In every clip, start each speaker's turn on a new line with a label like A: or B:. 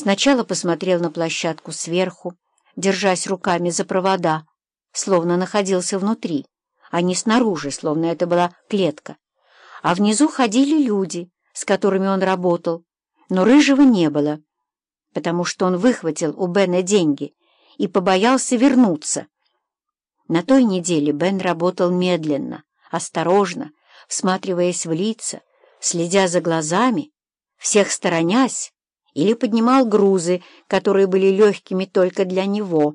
A: Сначала посмотрел на площадку сверху, держась руками за провода, словно находился внутри, а не снаружи, словно это была клетка. А внизу ходили люди, с которыми он работал, но Рыжего не было, потому что он выхватил у Бена деньги и побоялся вернуться. На той неделе Бен работал медленно, осторожно, всматриваясь в лица, следя за глазами, всех сторонясь, или поднимал грузы, которые были легкими только для него.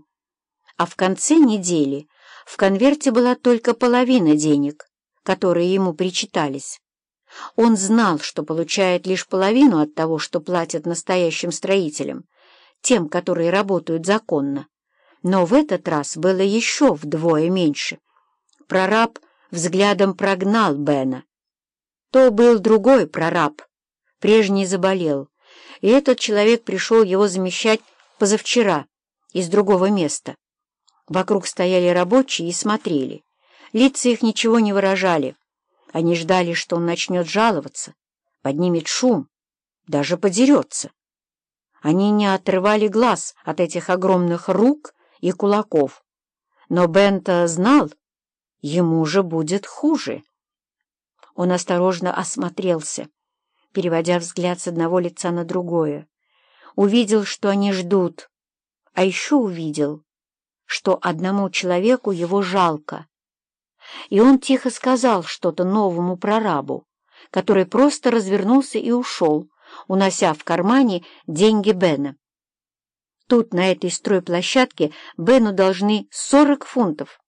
A: А в конце недели в конверте была только половина денег, которые ему причитались. Он знал, что получает лишь половину от того, что платят настоящим строителям, тем, которые работают законно. Но в этот раз было еще вдвое меньше. Прораб взглядом прогнал Бена. То был другой прораб, прежний заболел, и этот человек пришел его замещать позавчера из другого места. Вокруг стояли рабочие и смотрели. Лица их ничего не выражали. Они ждали, что он начнет жаловаться, поднимет шум, даже подерется. Они не отрывали глаз от этих огромных рук и кулаков. Но Бента знал, ему же будет хуже. Он осторожно осмотрелся переводя взгляд с одного лица на другое. Увидел, что они ждут, а еще увидел, что одному человеку его жалко. И он тихо сказал что-то новому прорабу, который просто развернулся и ушел, унося в кармане деньги Бена. Тут, на этой стройплощадке, Бену должны сорок фунтов.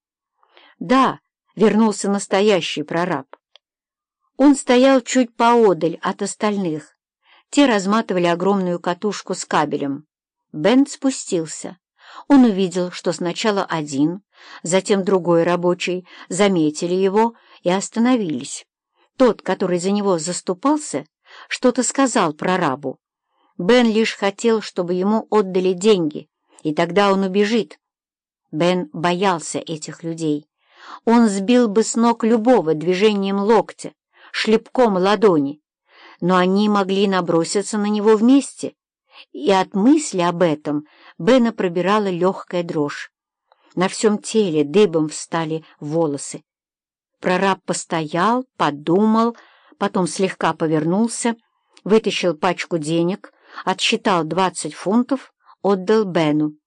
A: Да, вернулся настоящий прораб. Он стоял чуть поодаль от остальных. Те разматывали огромную катушку с кабелем. Бен спустился. Он увидел, что сначала один, затем другой рабочий заметили его и остановились. Тот, который за него заступался, что-то сказал прорабу. Бен лишь хотел, чтобы ему отдали деньги, и тогда он убежит. Бен боялся этих людей. Он сбил бы с ног любого движением локтя, шлепком ладони, но они могли наброситься на него вместе, и от мысли об этом Бена пробирала легкая дрожь. На всем теле дыбом встали волосы. Прораб постоял, подумал, потом слегка повернулся, вытащил пачку денег, отсчитал двадцать фунтов, отдал Бену.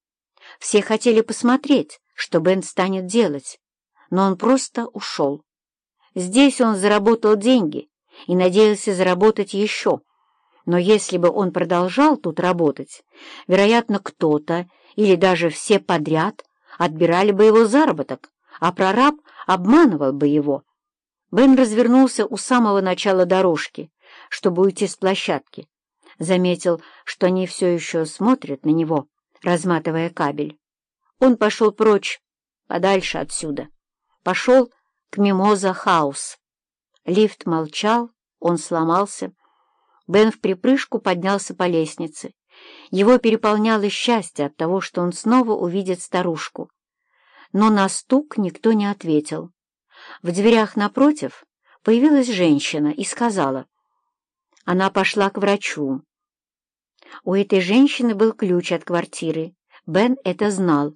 A: Все хотели посмотреть, что Бен станет делать, но он просто ушел. Здесь он заработал деньги и надеялся заработать еще. Но если бы он продолжал тут работать, вероятно, кто-то или даже все подряд отбирали бы его заработок, а прораб обманывал бы его. Бен развернулся у самого начала дорожки, чтобы уйти с площадки. Заметил, что они все еще смотрят на него, разматывая кабель. Он пошел прочь, подальше отсюда. Пошел к Мимоза Хаус. Лифт молчал, он сломался. Бен в припрыжку поднялся по лестнице. Его переполняло счастье от того, что он снова увидит старушку. Но на стук никто не ответил. В дверях напротив появилась женщина и сказала. Она пошла к врачу. У этой женщины был ключ от квартиры. Бен это знал.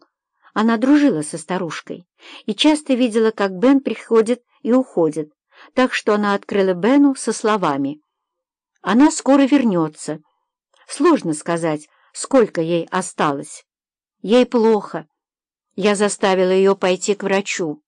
A: Она дружила со старушкой и часто видела, как Бен приходит и уходит, так что она открыла Бену со словами «Она скоро вернется». Сложно сказать, сколько ей осталось. Ей плохо. Я заставила ее пойти к врачу.